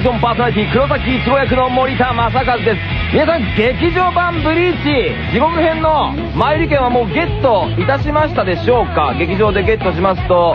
ションパーソナリティ黒崎一郎役の森田正和です。皆さん劇場版ブリーチ。地獄編の前売り券はもうゲットいたしましたでしょうか？劇場でゲットしますと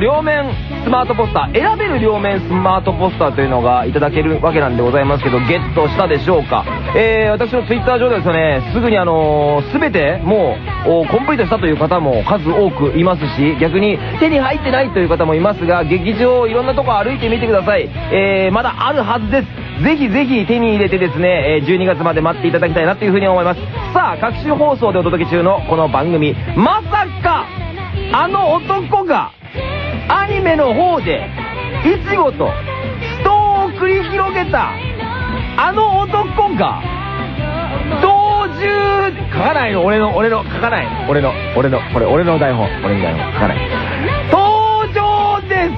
両面スマートポスター選べる両面スマートポスターというのがいただけるわけなんでございますけどゲットしたでしょうか？えー、私のツイッター上でですねすぐにあのー、全てもうコンプリートしたという方も数多くいますし逆に手に入ってないという方もいますが劇場いろんなとこ歩いてみてください。えー、まだあるはずです。ぜひぜひ手に入れてですね、えー12月まで待っていただきたいなというふうに思います。さあ各種放送でお届け中のこの番組まさかあの男がアニメの方でいちごと死闘を繰り広げたあの男が同獣書かないの？俺の俺の書かない。俺の俺のこれ俺の台本。俺の台本。書かない。登場です。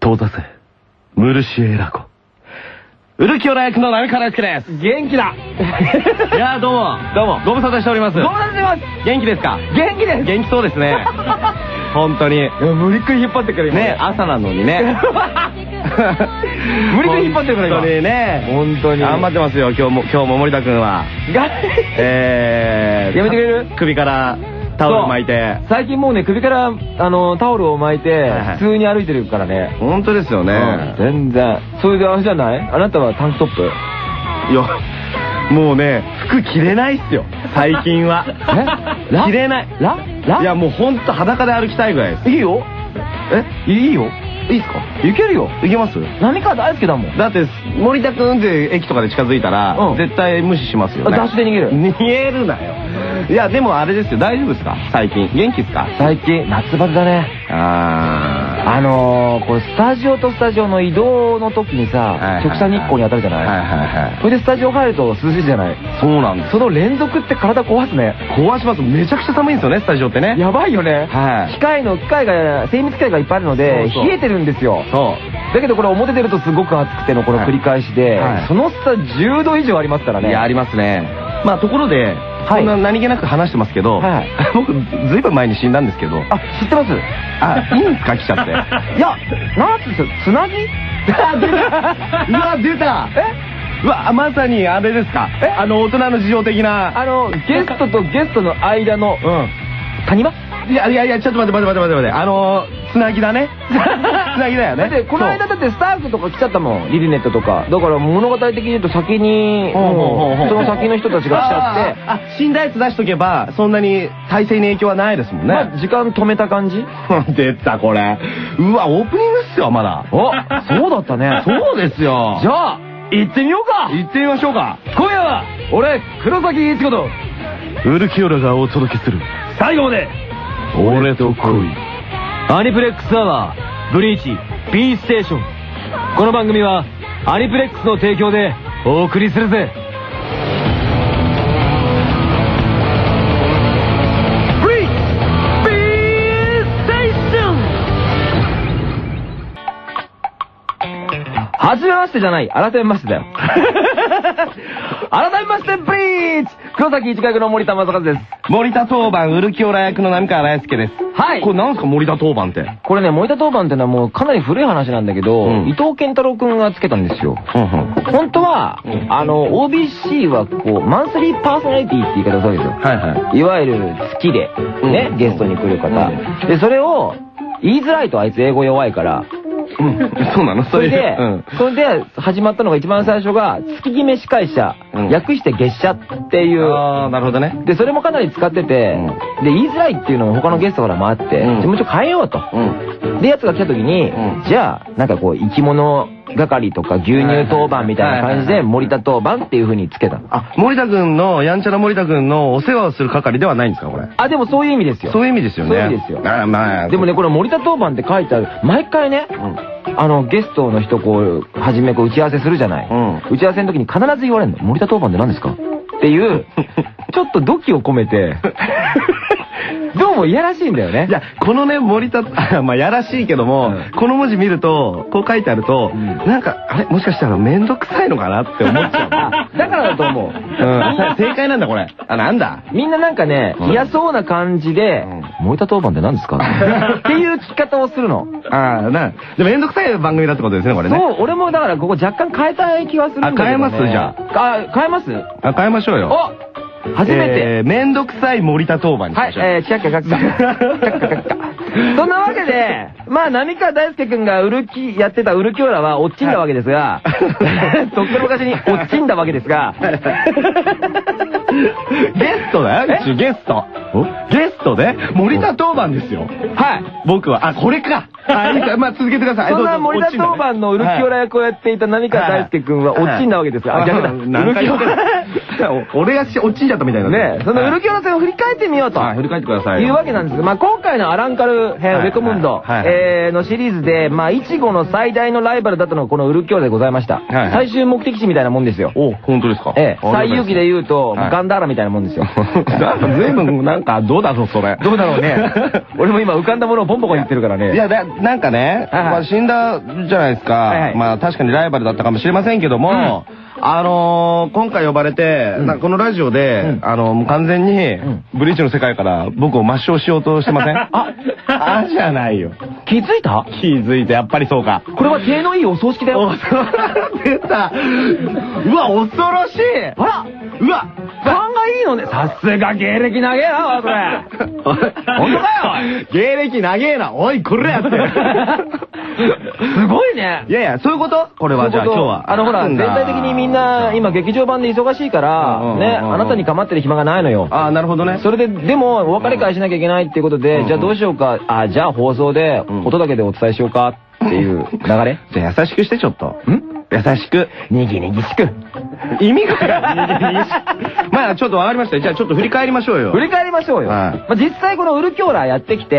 遠ざせ、ムルシエラコ。ウルキオラ役の波原介です。元気だ いやーどうも。どうもご無沙汰しております。どうなってます元気ですか？元気です元気そうですね。本当に。いや無理っくり引っ張ってくる今ね、朝なのにね。無理くり引っ張ってるから今 本当にね。本当に頑張ってますよ、今日も、今日も森田くんは。がえー。やめてくれる？首からタオル巻いて。最近もうね首からあのタオルを巻いて普通に歩いてるからね。本当ですようんね。全然。それであれじゃない？あなたはタンクトップ。いや、もうね、服着れないっすよ。最近は。え？ラ？着れない。ラ？ラ？いや、もうほんと裸で歩きたいぐらいです。いいよ。え？いいよ。いいっすか？いけるよ。いけます？浪川大好きだもん。だって、森田くんって駅とかで近づいたら、うん。絶対無視しますよね。ダッシュで逃げる。逃げるなよ。いや、でもあれですよ、大丈夫ですか？最近。元気ですか？最近夏バテだね。ああのー、これスタジオとスタジオの移動の時にさ、直射日光に当たるじゃない、はいはいはいそれでスタジオ入ると涼しいじゃない？ー。そうなんです。その連続って体壊すね。壊します。めちゃくちゃ寒いんですよね、スタジオってね。やばいよね。はい。機械の機械が精密機械がいっぱいあるので冷えてるんですよ。そう。だけどこれ表出るとすごく暑くてのこの繰り返しで、その差10度以上ありますからね。いや、ありますね。まあ、ところで、はい。こんな何気なく話してますけど、僕、ずいぶん前に死んだんですけど、あ知ってます？あ、いいんですか？来ちゃって。いやなんつうんですよつなぎ？あ出た。うわ、出た。え？うわ、まさにあれですか？え？あの、大人の事情的な。あのゲストとゲストの間のうん。谷間？いやいやいや、ちょっと待って待って待って待って。あのー、つなぎだね。つなぎだよね。だってこの間だってスタッフとか来ちゃったもんリリネットとかだから物語的に言うと先にその先の人たちが来ちゃって死んだやつ出しとけば、そんなに体制に影響はないですもんね。まあ時間止めた感じ？出た、これ。うわ、オープニングっすよ、まだ。おそうだったね そうですよ。じゃあ行ってみようか行ってみましょうか。今夜は俺黒崎一子とウルキオラがお届けする。最後まで俺と恋。アニプレックスアワーブリーチ B ステーション。この番組はアニプレックスの提供でお送りするぜ。ブリーチ B ステーション。はじめましてじゃない改めましてだよ。改めましてブリーチ黒崎一学の森田正和です森田当番、ウルキオラ役の浪川大輔です。はいこれなんすか、森田当番って？これね、森田当番ってのはもうかなり古い話なんだけど、うん伊藤健太郎くんがつけたんですよ。うんうん。本当は、うんあの、OBC はこう、マンスリーパーソナリティって言い方をするわけですよ。はいはい。いわゆる好きで、ね、うんゲストに来る方。うで、それを、言いづらいとあいつ英語弱いから、うん。そうなの？それで、うん。それで始まったのが一番最初が、月決め司会者、うん。略して月謝っていう、あー、なるほどね。で、それもかなり使ってて、で、言いづらいっていうのも他のゲストからもあって、うん。でもうちょっと変えようと。うん。で、やつが来た時に、うんじゃあ、なんかこう、生き物係とか牛乳当番みたいな感じで、森田当番っていう風につけたの。あ、森田くんの、やんちゃな森田くんのお世話をする係ではないんですか、これ？あ、でもそういう意味ですよ。そういう意味ですよね。そういう意味ですよあまあ。でもね、これ森田当番って書いてある。毎回ね、あの、ゲストの人こう、はじめこう打ち合わせするじゃない。うん打ち合わせの時に必ず言われるの。森田当番って何ですか？っていう、ちょっと土器を込めて、どうもいやらしいんだよねい。や、このね、森田、あまあ、やらしいけども、うんこの文字見ると、こう書いてあると、んなんか、あれもしかしたらめんどくさいのかなって思っちゃう。あ だからだと思う。うん、正解なんだ、これ。あ、なんだ？みんななんかね、うん嫌そうな感じで、森田当番って何ですか？っていう聞き方をするの。ああ、な、でもめんどくさい番組だってことですね、これね。そう、俺もだからここ若干変えたい気はするんだけど、ね。あ変えます？じゃあ。変えます？あ、変えましょうよ。お初めて。えーめんどくさい森田当番にしはい、ましょう。えー、キャッキャカッカ。キャッカカッカ。そんなわけで、まあ、浪川大輔くんがウルキ、やってたウルキオラは落ちんだわけですが、とっくの昔に落ちんだわけですが、ゲストだよ、ゲスト。ゲストで森田当番ですよ。はい。僕は、あ、これか。あ、いいか、まあ続けてください。そんな森田当番のウルキオラ役をやっていた浪川大輔くんは落ちんだわけですが、あ、逆だ。ウルキオラ。ラ。俺がし落ちんじゃったみたいなね、そのウルキオラ戦を振り返ってみようと。はい、振り返ってください。いうわけなんですが、まあ、今回のアランカル編、はいレコムンド、えーのシリーズで、まあ、イチゴの最大のライバルだったのがこのウルキョウでございました。最終目的地みたいなもんですよ。お、本当ですか？ええ、最遊記で言うと、はいガンダーラみたいなもんですよ。なんか随分なんかどうだぞ、それ。どうだろうね。俺も今浮かんだものをポンポコ言ってるからね。いや、だなんかね、まあ死んだじゃないですか。まあ確かにライバルだったかもしれませんけども、あのー今回呼ばれて、うん。なんかこのラジオで、うん。あのもう完全に、ん。ブリーチの世界から僕を抹消しようとしてません？あ、あじゃないよ。気づいた？気づいて、やっぱりそうか。これは手のいいお葬式だよ。出た。うわ、恐ろしい。あら。うわ。勘がいいのね。さすが芸歴長えな、おいそれ。本当だよ。芸歴長えな。おい、これやって。すごいね。い。やいや、そういうこと？これはじゃあ今日は。あのほら、全体的にみんな今劇場版で忙しいから、ね、あなたに構ってる暇がないのよ。ああ、なるほどね。それで、でも、お別れ会しなきゃいけないっていうことうんで、じゃあどうしようか、あ、じゃあ放送でうん音だけでお伝えしようかっていう流れ？じゃあ優しくしてちょっと。ん？優しく。にぎにぎしく。意味がまあちょっとわかりました。じゃあちょっと振り返りましょうよ。振り返りましょうよ。はいまあ実際このウルキョーラやってきて、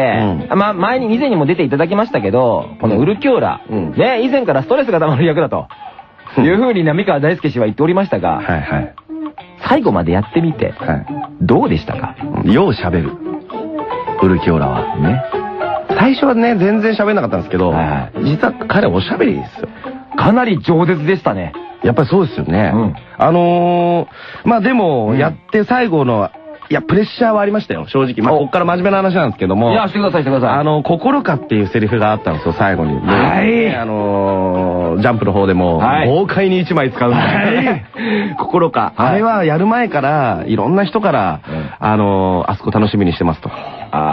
うまあ前に、以前にも出ていただきましたけど、このウルキョーラ、うんね、以前からストレスが溜まる役だと。いう風に浪川大輔氏は言っておりましたが、はいはい。最後までやってみて、はどうでしたか？い。よう喋る。ウルキオラは。ね。最初はね、全然喋んなかったんですけど、はいは実は彼おしゃべりですよ。かなり饒舌でしたね。やっぱりそうですよね。うんあのー、まあでも、うんやって最後の、いや、プレッシャーはありましたよ、正直。まあ、おこっから真面目な話なんですけども。いや、してください、してください。あの、心かっていうセリフがあったんですよ、最後に。はいねあのー、ジャンプの方でも、はい豪快に一枚使うんだ。はい 心か。はいあれはやる前から、いろんな人から、うんあのー、あそこ楽しみにしてますと。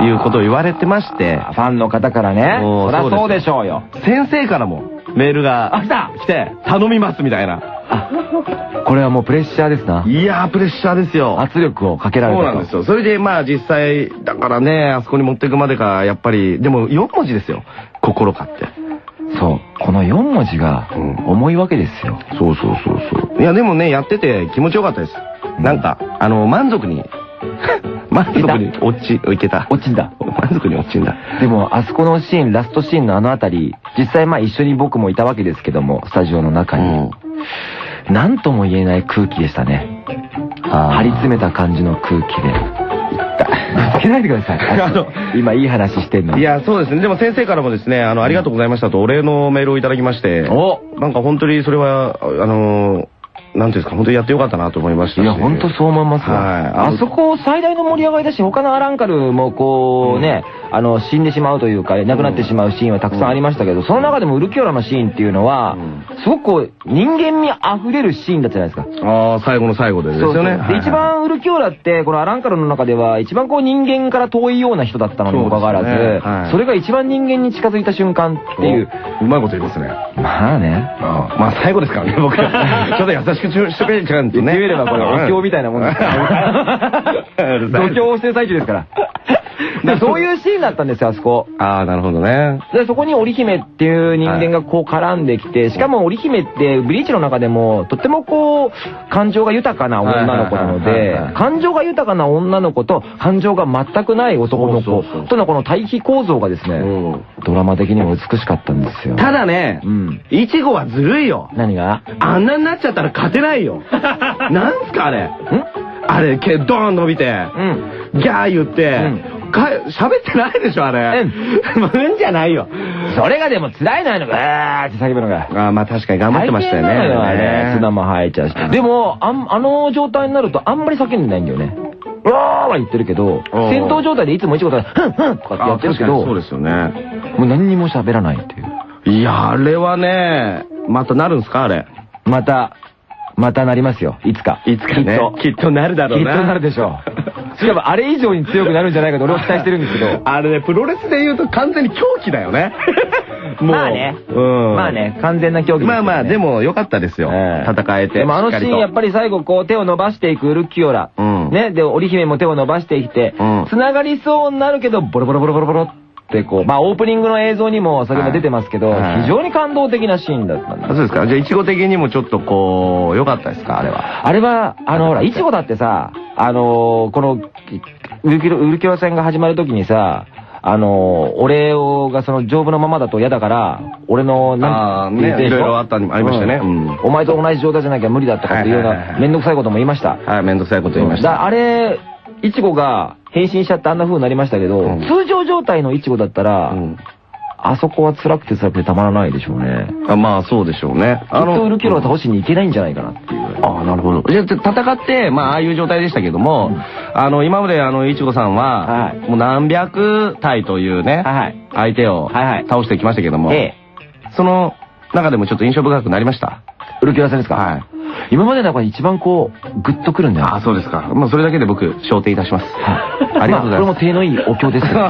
いうことを言われてまして、ファンの方からね、もそうりゃそうでしょうよ。先生からもメールがあ来た来て、頼みますみたいな。これはもうプレッシャーですな。いやー、プレッシャーですよ。圧力をかけられたとそうなんですよ。それでまあ実際、だからね、あそこに持っていくまでが、やっぱり、でも4文字ですよ。心かって。そう。この4文字がうん重いわけですよ。そうそうそうそう。いやでもね、やってて気持ちよかったです。なんか、あの、満足に、満足に落ち、いけた。落ちんだ。満足に落ちんだ。でも、あそこのシーン、ラストシーンのあのあたり、実際まあ一緒に僕もいたわけですけども、スタジオの中に。なんとも言えない空気でしたね。張り詰めた感じの空気で。ぶつけないでください。あの今いい話してんのに。いや、そうですね。でも先生からもですね、あの、ありがとうございましたとお礼のメールをいただきまして、おなんか本当にそれは、あの、なんていうんですか、本当にやってよかったなと思いましたしいや、ほんとそう思いますよ。はいあそこ最大の盛り上がりだし、他のアランカルもこうね、あの、死んでしまうというか、亡くなってしまうシーンはたくさんありましたけど、その中でもウルキオラのシーンっていうのは、すごくこう、人間味溢れるシーンだったじゃないですか。ああ、最後の最後でですよね。で、一番ウルキオラって、このアランカルの中では、一番こう人間から遠いような人だったのにもかかわらず、それが一番人間に近づいた瞬間っていう。うまいこと言いますね。まあね。まあ最後ですからね、僕。ちょっと優しくしとけちゃうんとね。言ってみればこれ、お経みたいなもんですから。をしてる最中ですから。でそういうシーンだったんですよ、あそこ。ああ、なるほどね。で、そこに織姫っていう人間がこう絡んできて、しかも織姫ってブリーチの中でもとってもこう、感情が豊かな女の子なのではい、感情が豊かな女の子と感情が全くない男の子とのこの対比構造がですね、うんドラマ的にも美しかったんですよ。ただねう、ん。いちごはずるいよ。何が？あんなになっちゃったら勝てないよ。なんすかあれ？ん？あれ、毛ドーン伸びて、うん。ギャー言って、か喋ってないでしょ、あれ。うんじゃないよ。それがでも辛いのよ、ガーって叫ぶのが。あーまあ確かに頑張ってましたよね。よね砂も生えちゃうし。でも、あんあの状態になるとあんまり叫んでないんだよね。うわーは言ってるけど、戦闘状態でいつも一言で、ふんふんとかってやあってるけど、そうですよね。もう何にも喋らないっていう。いや、あれはね、またなるんすか、あれ？また、またなりますよ。いつか。いつかねきっと。なるだろうな。きっとなるでしょう。しかもあれ以上に強くなるんじゃないかと俺は期待してるんですけど。あれね、プロレスで言うと完全に狂気だよね。もうまあね。うん。まあね、完全な競技ですよねまあまあ、でも良かったですよ。ええ戦えて。でもあのシーンやっぱり。り最後こう手を伸ばしていくウルキオラ。うんね、で、織姫も手を伸ばしてきてうん、繋がりそうになるけど、ボロボロボロボロボロってこう、まあオープニングの映像にも先ほど出てますけど、はい。はい。非常に感動的なシーンだったんですあそうですか。じゃあ、いちご的にもちょっとこう、良かったですか、あれは。あれは、あの、ほら、いちごだってさ、あのーこの、ウルキロ、ウルキオラ戦が始まるときにさ、あのー俺をがその丈夫なままだと嫌だから、俺の、あなんーねいろいろあったありましたね。お前と同じ状態じゃなきゃ無理だとかっていうような、めんどくさいことも言いました。はい、めんどくさいこと言いました。だあれ、いちごが変身しちゃってあんな風になりましたけど、うん通常状態のいちごだったら、うんあそこは辛くて辛くてたまらないでしょうね。あまあ、そうでしょうね。きっとウルキオラを倒しに行けないんじゃないかなっていう。ああ、なるほど。じゃあ、戦って、まあ、ああいう状態でしたけども、あの、今まで、あの、いちごさんは、はいもう何百体というね、はい相手をはいはい倒してきましたけども、ええ。その中でもちょっと印象深くなりました？ウルキオラ戦ですか？はい。今までの中で一番こう、グッとくるんだよ。ああ、そうですか。まあ、それだけで僕、昇天いたします。ありがとうございます。まあこれも手のいいお経ですけど。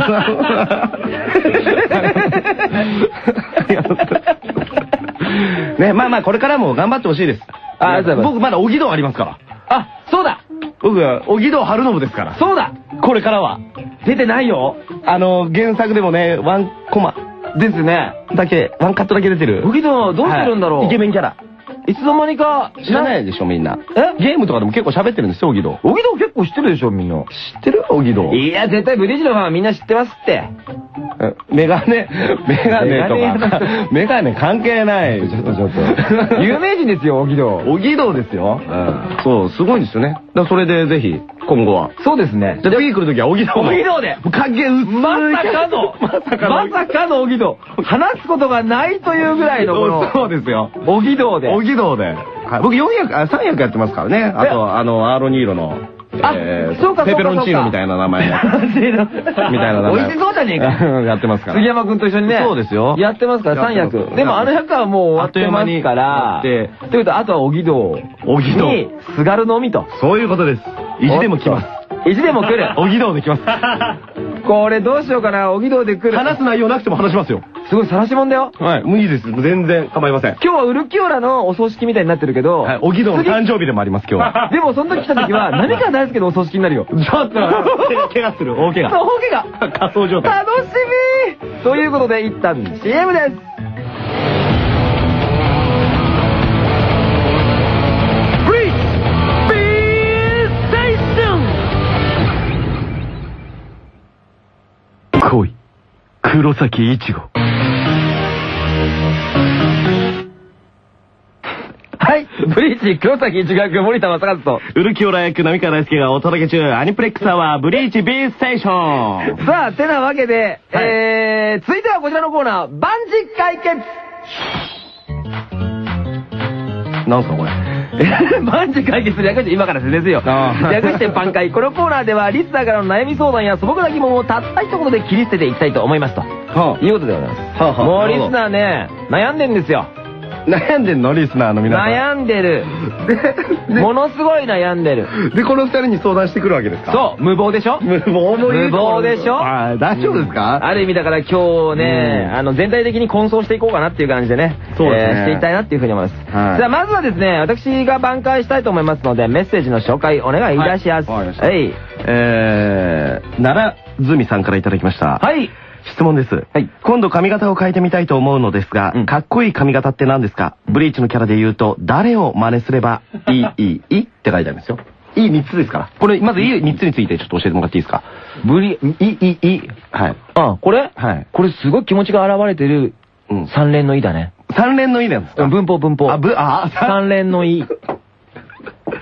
ね、まあまあ、これからも頑張ってほしいです。あありがとうございます僕、まだ、おぎ道ありますから。あ、そうだ僕は、おぎ道春信ですから。そうだこれからは。出てないよあの、原作でもね、ワンコマですね。だけ、ワンカットだけ出てる。おぎどどうしてるんだろう、はいイケメンキャラ。いつの間にか、知らないでしょ、みんな。え？ゲームとかでも結構喋ってるんですよ、おぎ道。おぎど結構知ってるでしょ、みんな。知ってるおぎ道。いや、絶対ブリッジのファンはみんな知ってますって。えメガネ、メガネとメガネか。メガネ関係ない。ちょっとちょっと 有名人ですよ、おぎどおぎ道ですよ。そう、すごいんですよね。だそれでぜひ、今後は。そうですね。じゃあ次来るときはおぎ道の。おぎ道でもう影薄い。まさかの、まさかの。まさかのおぎど話すことがないというぐらいのこの、そうですよ。おぎどで。おぎ道で。はい、僕4役、あ、3役やってますからね。あと、あの、アーロニーロの、あえーそうかペペロンチーノみたいな名前の。みたいな名前。美味しそうじゃねえか。やってますから。杉山くんと一緒にね。そうですよやってますから、3やってます役。でもあの役はもう終わってますから。ということは、あとはおぎどおぎ道に、すがるのみと。そういうことです。意地でも来ます。意地でも来る。おぎ道で来ます。これどうしようかな、おぎどで来る。話す内容なくても話しますよ。すごい晒しもんだよ。はい。もういいです。全然構いません。今日はウルキオラのお葬式みたいになってるけど、はい。おぎ道の誕生日でもあります、今日は。でもその時来た時は、何か大好きのお葬式になるよ。ちょっと、怪我する。大怪そう、我。ホゲが。仮想状態。楽しみということで、一旦 CM です。黒崎いちご。はい。ブリーチ、黒崎一学森田正和と。ウルキオラ役、浪川大輔がお届け中、アニプレックスアワー、ブリーチ B ステーション。さあ、てなわけで、はいえー、続いてはこちらのコーナー、万事解決なんすか、これ？万事解決略して今から説明ですよ。あー略して挽回。このコーナーでは、リスナーからの悩み相談や素朴な疑問をたった一言で切り捨てていきたいと思いますと。はいうことでございます。はあはあもうリスナーね、悩んでんですよ。悩んでんのリスナーの皆さん。悩んでる。でものすごい悩んでる。で、この二人に相談してくるわけですか？そう、無謀でしょ？無謀もいい無謀でしょ？はい、大丈夫ですか？ある意味だから今日ね、うんあの、全体的に混走していこうかなっていう感じでね、そうですねえーしていきたいなっていうふうに思います。はいじゃあまずはですね、私が挽回したいと思いますので、メッセージの紹介お願いいたします。はいはい。えー、奈良住さんからいただきました。はい。質問です。はい今度髪型を変えてみたいと思うのですが、うんかっこいい髪型って何ですか？ブリーチのキャラで言うと、誰を真似すればいい、いい、いい？って書いてあるんですよ。いい3つですか？ら。これ、まずいい3つについてちょっと教えてもらっていいですか？ブリ、い、い、い。はい。あ、これ？はい。これすごい気持ちが現れてるうん。三連のいだね。三連のいいなんですか？文法文法。あ、ぶ、あ、三連のい。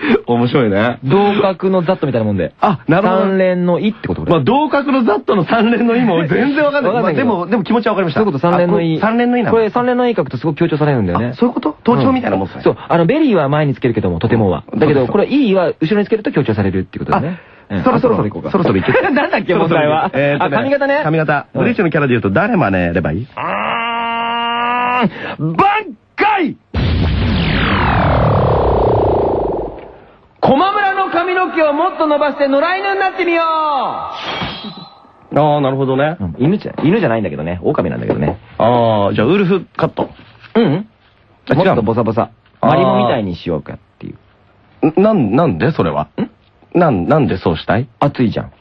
面白いね。同格のザットみたいなもんで。あ、なるほど。三連のいってことまあ、同格のザットの三連の意も 全然わかんない。わかんないけどまあでも、でも気持ちはわかりました。そういうこと三連のい。三連のいなのこれ三連のい書くとすごく強調されるんだよねあ。そういうこと？倒置みたいなもん。そう。あの、 very は前につけるけども、とてもは。だけど、これ、いいは後ろにつけると強調されるっていうことだね。うんそろそろあ行こうかそろそろ行け なんだっけ、問題は。えあ、髪型ね。髪型。うんブリーチのキャラで言うと誰真似ればいい？あー、ばっかい駒村の髪の毛をもっと伸ばして野良犬になってみよああ、なるほどね。う、うん犬じゃ、犬じゃないんだけどね。狼なんだけどね。ああ、じゃあウルフカット。うんあ違うもっとボサボサ。マリモみたいにしようかっていう。ん？なん、なんで？それは？ん？なん、なんでそうしたい？暑いじゃん。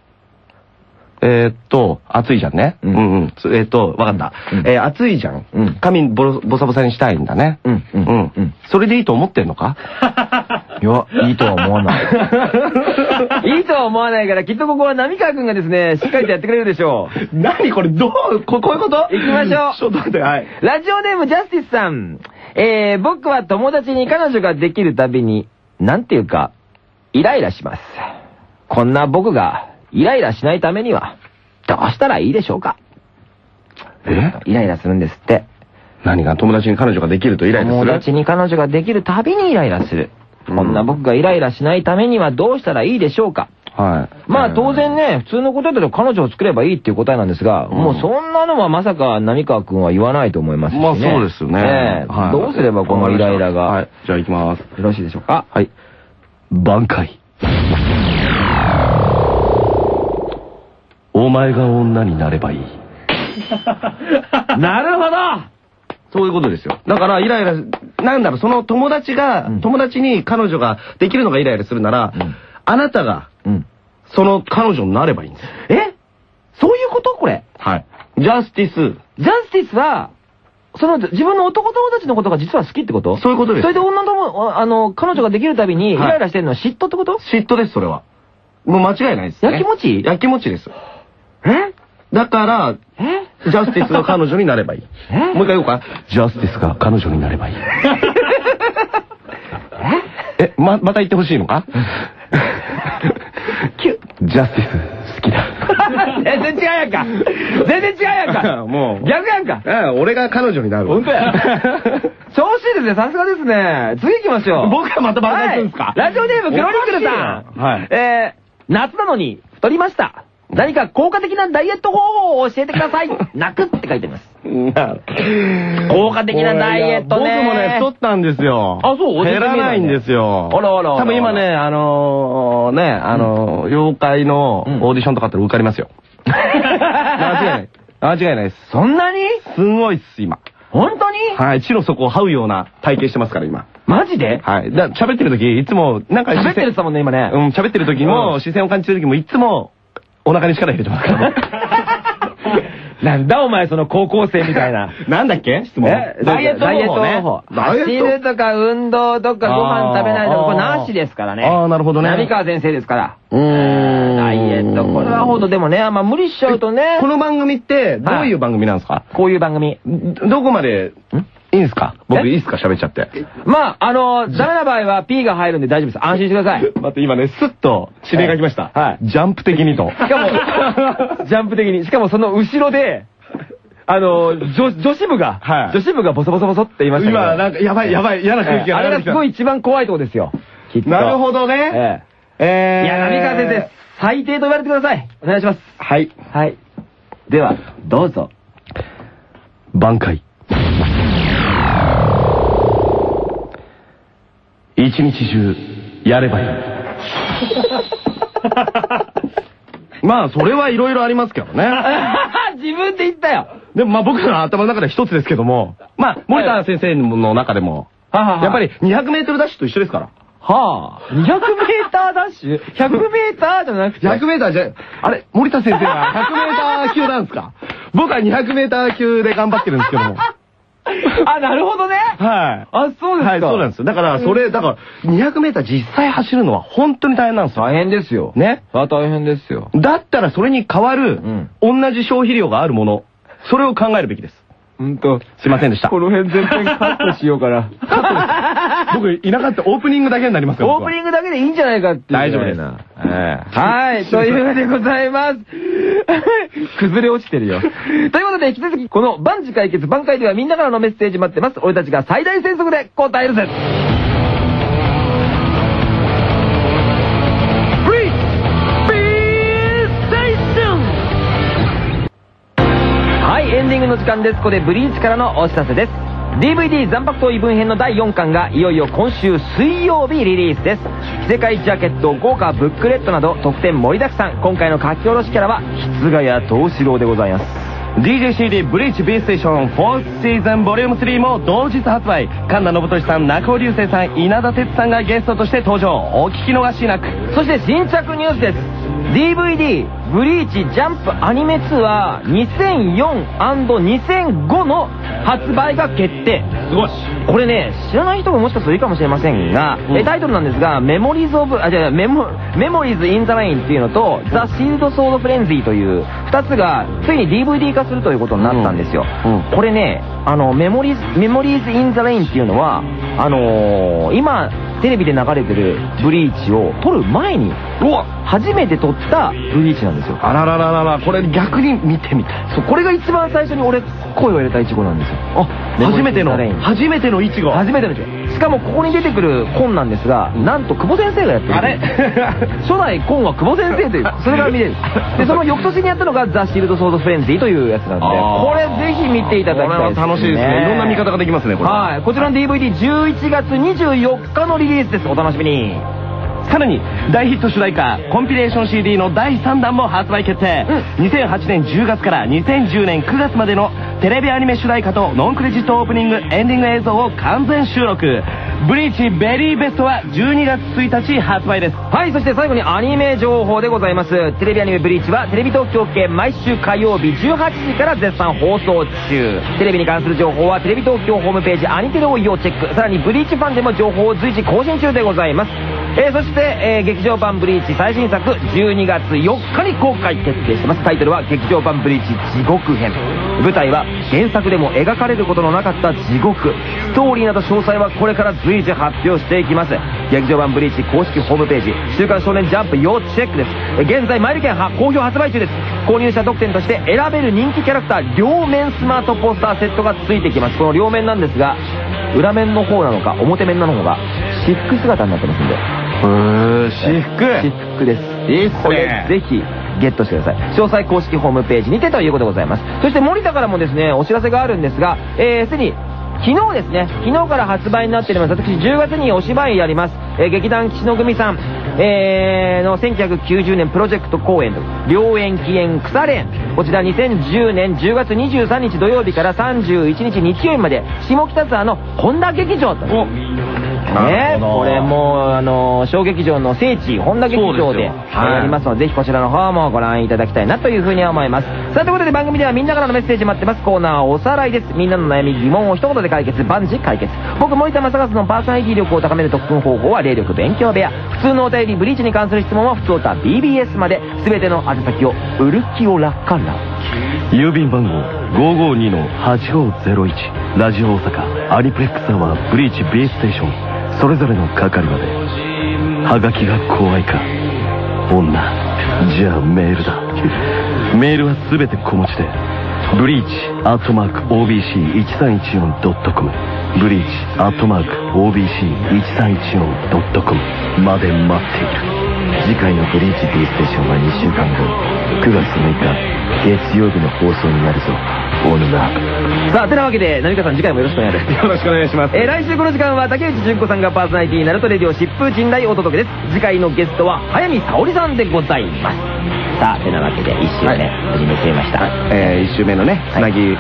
えーっと、暑いじゃんね。ううんんうん。つえーっと、わかった。うんえー暑いじゃん。うん髪ボロボサボサにしたいんだね。うんうんうんうんそれでいいと思ってんのか？いや、いいとは思わない。いいとは思わないから、きっとここは波川くんがですね、しっかりとやってくれるでしょう。何これ、どう、ここういうこと？行きましょうちょっと待って、はい。ラジオネームジャスティスさん。えー、僕は友達に彼女ができるたびに、なんていうか、イライラします。こんな僕が、イライラしないためには、どうしたらいいでしょうか？え？イライラするんですって。何が？友達に彼女ができるとイライラする？友達に彼女ができるたびにイライラする。うんこんな僕がイライラしないためにはどうしたらいいでしょうか？はい。まあ当然ね、普通のことだと彼女を作ればいいっていう答えなんですが、うんもうそんなのはまさか波川くんは言わないと思いますしね。まあそうですよね。ええはいどうすればこのイライラが、はい。じゃあ行きます。よろしいでしょうか？はい。挽回。お前が女になればいい。なるほどそういうことですよ。だから、イライラ、なんだろう、その友達が、うん友達に彼女ができるのがイライラするなら、うんあなたが、うん。その彼女になればいいんですよ。え？そういうこと？これ。はい。ジャスティス。ジャスティスは、その自分の男友達のことが実は好きってこと？そういうことですそれで女友、あの、彼女ができるたびにイはいライラしてるのは嫉妬ってこと、嫉妬です、それは。もう間違いないです、ね。やきもち？やきもちです。え？だから、え？ジャスティスが彼女になればいい。え？もう一回言おうか。ジャスティスが彼女になればいい。え、ま、また言ってほしいのか？キュジャスティス好きだ。全然違うやんか全然違うやんかもう逆やんかうん、俺が彼女になるわ。本当や。調子いいですね。さすがですね。次行きましょう。僕がまた挽回するんですか？はいラジオネーム、クロニクルさん。はいえー、夏なのに太りました。何か効果的なダイエット方法を教えてください。泣くって書いてます。効果的なダイエットね。僕もね、太ったんですよ。あそう？減らないんですよ。あらあら多分今ね、あのー、ね、あのー、妖怪のうんオーディションとかあったら受かりますよ。間違いない。間違いないです。そんなに？すごいっす、今。本当に？はい、地の底を這うような体型してますから、今。マジで？はい。だ喋ってる時、いつも、なんか喋ってるっもんね、今ね。うん、喋ってる時うん、も視線を感じてる時も、いつも、お腹に力入れてますからね。なんだお前その高校生みたいな。なんだっけ？質問。え？ダイエット方法ね。ダイエット走るとか運動とかご飯食べないとか、これなしですからね。あーなるほどね浪川先生ですから。うーんダイエット、これはほどでもね、あんま無理しちゃうとね。この番組って、どういう番組なんですか？こういう番組。どどこまで、いいんですか？僕え？いいですか？喋っちゃって。まあ、あの、ダメな場合は P が入るんで大丈夫です。安心してください。待って、今ね、スッと指令が来ました。はいジャンプ的にと。しかも、ジャンプ的に。しかもその後ろで、あの、女女子部が、はい女子部がボソボソボソって言いました。今、なんか、やばい、やばい、嫌な空気ええあれがすごい一番怖いとこですよ。きっと。なるほどね。ええーえ。いや、浪川先生、最低と言われてください。お願いします。はい。はい。では、どうぞ。挽回。一日中、やればいい。まあ、それはいろいろありますけどね。自分で言ったよ。でもまあ僕の頭の中では一つですけども、まあ、森田先生の中でも、やっぱり200メートルダッシュと一緒ですから。はあ、200メーターダッシュ ?100 メーターじゃなくて？100メーターじゃ、あれ、森田先生は100メーター級なんですか？僕は200メーター級で頑張ってるんですけども。あ、なるほどね。はい。あ、そうですか。はい、そうなんですよ。だから、それ、だから、200メーター実際走るのは本当に大変なんですよ。大変ですよ。ね？あ、大変ですよ。だったらそれに代わる、同じ消費量があるもの、それを考えるべきです。ほんと。すいませんでした。この辺全編カットしようかな。僕、いなかったオープニングだけになりますよ。オープニングだけでいいんじゃないかっていう。大丈夫ですはい、というわけでございます。崩れ落ちてるよ。ということで、引き続き、この万事解決挽回ではみんなからのメッセージ待ってます。俺たちが最大戦速で答えるぜ。ンディングの時間です。ここでブリーチからのお知らせです。DVD 残白刀異文編の第4巻がいよいよ今週水曜日リリースです。世界ジャケット、豪華ブックレットなど特典盛りだくさん。今回の書き下ろしキャラは、筆ヶ谷東四郎でございます。DJCD ブリーチ B ステーション4シーズンボリューム3も同日発売神田信俊さん中尾隆聖さん稲田哲さんがゲストとして登場お聞き逃しなくそして新着ニュースです DVD ブリーチジャンプアニメツアー 2004&2005 の発売が決定。すごい。これね知らない人ももしかするといるかもしれませんが、うん。えタイトルなんですが「メモリーズ・オブ」あ、じゃあメモ、メモリーズ・イン・ザ・ラインっていうのと、ザ・シールド・ソード・フレンズィという2つが、ついに DVD 化するということになったんですよ。うん。うん。これね、あの、メモリーズ、メモリーズ・イン・ザ・ラインっていうのは、あのー今、テレビで流れてるブリーチを撮る前に、初めて撮ったブリーチなんですよ。あらららららこれ。逆に見てみたい。そう、これが一番最初に俺、声を入れたイチゴなんですよ。あ初めての。初めてのいちご。初めてのしかもここに出てくるコンなんですが、なんと久保先生がやってる。あれ？初代コンは久保先生という、それから見れる。で、その翌年にやったのがザ・シールド・ソード・フレンズィというやつなんで、これぜひ見ていただきたいです、これは楽しいですねいろんな見方ができますねこれはい。こちらの DVD11 月24日のリリースです。お楽しみに。さらに大ヒット主題歌コンピレーション CD の第3弾も発売決定、2008年10月から2010年9月までのテレビアニメ主題歌とノンクレジットオープニングエンディング映像を完全収録ブリーチベリーベストは12月1日発売ですはい、そして最後にアニメ情報でございます。テレビアニメブリーチはテレビ東京系毎週火曜日18時から絶賛放送中。テレビに関する情報はテレビ東京ホームページアニテレを要チェック。さらにブリーチファンでも情報を随時更新中でございます。えーそして、えー劇場版ブリーチ最新作12月4日に公開決定してます。タイトルは劇場版ブリーチ地獄編。舞台は原作でも描かれることのなかった地獄。ストーリーなど詳細はこれから随時発表していきます。劇場版ブリーチ公式ホームページ、週刊少年ジャンプ要チェックです。え現在、マイル券は好評発売中です。購入者特典として選べる人気キャラクター両面スマートポスターセットがついてきます。この両面なんですが、裏面の方なのか表面なのか、私服姿になってますんで。へー私服私服です。いいっすねこれぜひゲットしてください。詳細公式ホームページにてということでございます。そして森田からもですね、お知らせがあるんですが、えー、すでに昨日ですね、昨日から発売になっております。私10月にお芝居やります。えー劇団岸野組さん、えー、の1990年プロジェクト公演、両園起園草連。こちら2010年10月23日土曜日から31日日曜日まで、下北沢の本田劇場と。ねこれもう、あの、小劇場の聖地、本田劇場でそうですよはいやりますので、ぜひこちらの方もご覧いただきたいなというふうに思います。さあ、ということで番組ではみんなからのメッセージ待ってます。コーナーおさらいです。みんなの悩み、疑問を一言で解決、万事解決。僕、森田正和のパーソナリティ力を高める特訓方法は、霊力勉強部屋。普通のお便り、ブリーチに関する質問は、普通歌 BBS まで、すべての宛先を、ウルキオラッカラ。郵便番号552-8501ラジオ大阪アニプレックスアワーブリーチ B ステーションそれぞれの係まではがきが怖いか女じゃあメールだ。メールは全て小文字でブリーチアットマーク OBC1314.com ブリーチアットマーク OBC1314.com まで待っている。次回のブリーチ B ステーションは2週間後9月6日月曜日の放送になるぞ。さあ、てなわけで、なみかさん次回もよろしくお願いします。よろしくお願いします。えー来週この時間は竹内純子さんがパーソナリティナルトレディオ疾風陣雷お届けです。次回のゲストは早見沙織さんでございます。さあてなわけで1週目、始めてみました、えー、1週目のねつなぎ、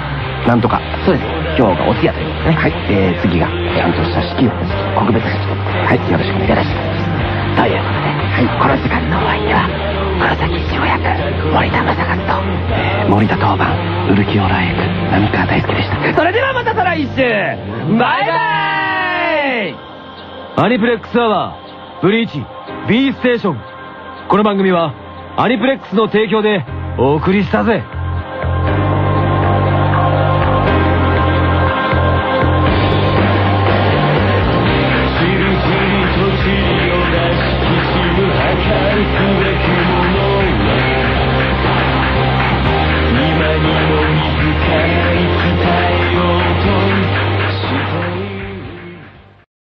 なんとか。そうです。今日がお通夜ということですね。はい、えー、次がちゃんとした式を特別式はい。よろしくお願いしますということで、この時間のお相手は黒崎一護役森田正和とえー森田当番ウルキオラ役浪川大輔でした。それではまた再来週バイバイ。アニプレックスアワーブリーチ B ステーション。この番組はアニプレックスの提供でお送りしたぜ